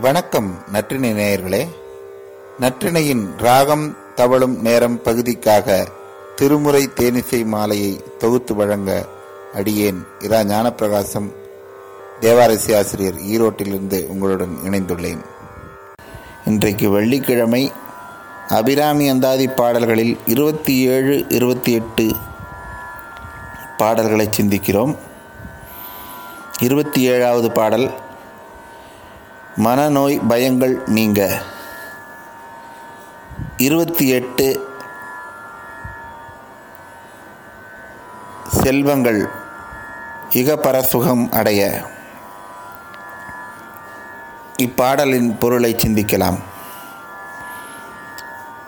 வணக்கம் நற்றினை நேயர்களே. நற்றினையின் ராகம் தவழும் நேரம் பகுதிக்காக திருமுறை தேனிசை மாலையை தொகுத்து வழங்க அடியேன் இரா ஞானப்பிரகாசம். தேவாரசி ஆசிரியர் ஈரோட்டிலிருந்து உங்களுடன் இணைந்துள்ளேன். இன்றைக்கு வெள்ளிக்கிழமை அபிராமி அந்தாதி பாடல்களில் இருபத்தி ஏழு இருபத்தி எட்டு பாடல்களை சிந்திக்கிறோம். இருபத்தி ஏழாவது பாடல் மனநோய் பயங்கள் நீங்க. இருபத்தி எட்டு செல்வங்கள் இகப்பரசுகம் அடைய. இப்பாடலின் பொருளை சிந்திக்கலாம்.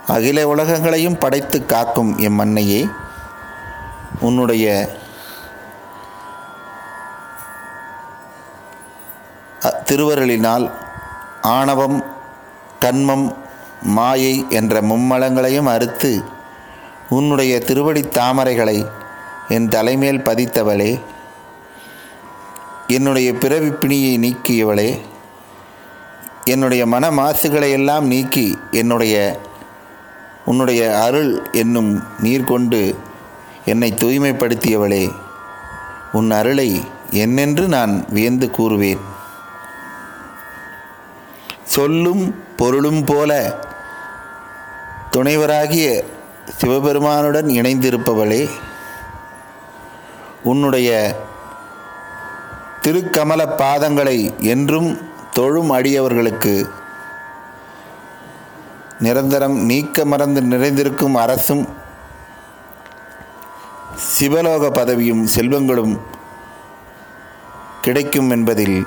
அகில உலகங்களையும் படைத்து காக்கும் எம் அன்னையே உன்னுடைய திருவருளினால் ஆணவம் கண்மம் மாயை என்ற மும்மலங்களையும் அறுத்து உன்னுடைய திருவடி தாமரைகளை என் தலைமேல் பதித்தவளே என்னுடைய பிறவி பிணியை நீக்கியவளே என்னுடைய மன மாசுகளை எல்லாம் நீக்கி என்னுடைய உன்னுடைய அருள் என்னும் நீர் கொண்டு என்னை தூய்மைப்படுத்தியவளே உன் அருளை என்னென்று நான் வியந்து கூறுவேன். சொல்லும் பொருளும் போல துணைவராகிய சிவபெருமானுடன் இணைந்திருப்பவளே உன்னுடைய திருக்கமல பாதங்களை என்றும் தொழும் அடியவர்களுக்கு நிரந்தரம் நீக்க மறந்து நிறைந்திருக்கும் அரசும் சிவலோக பதவியும் செல்வங்களும் கிடைக்கும் என்பதில்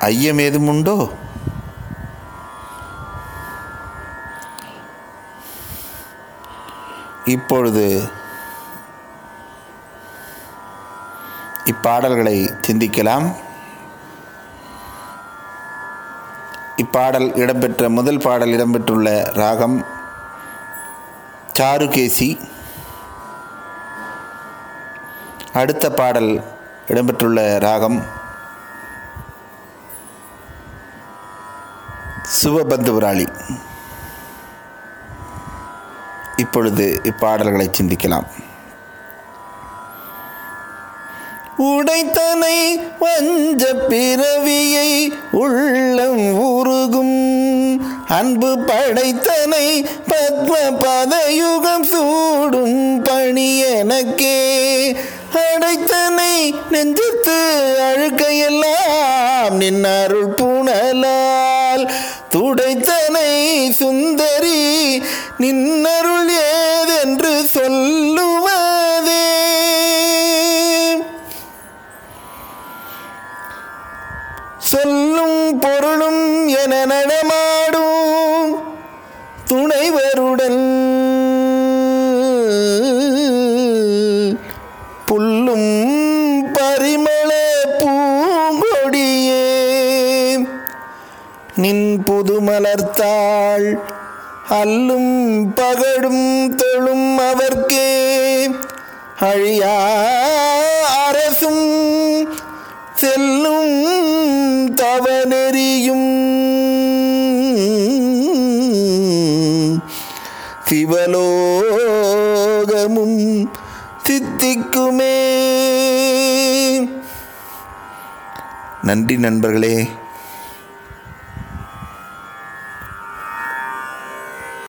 ஐயமேதும் உண்டோ? இப்பொழுது இப்பாடல்களை சிந்திக்கலாம். இப்பாடல் இடம்பெற்ற முதல் பாடல் இடம்பெற்றுள்ள ராகம் சாருகேசி. அடுத்த பாடல் இடம்பெற்றுள்ள ராகம் சுவபந்துவராளி. இப்பொழுது இப்பாடல்களை சிந்திக்கலாம். உடைத்தனை வஞ்ச பிறவியை உள்ளம் உருகும் அன்பு படைத்தனை பத்ம பதயுகம் சூடும் பணி எனக்கே. அடைத்தனை நெஞ்சத்து அழுக்கையெல்லாம் நின் அருள் புனலால் துடைத்தனை சுந்தரி நின்னருள் ஏதென்று சொல்லுவதே. சொல்லும் பொருளும் என நடமாடும் துணைவருடன். புல்லும் பரிமள பூங்கொடியே. நின் புது மலர்த்தாள் அல்லும் பகடும் தொழும் அவர்க்கே. அழியா அரசும் செல்லும் தவநெறியும். சிவலோகமும் சித்திக்குமே. நன்றி நண்பர்களே.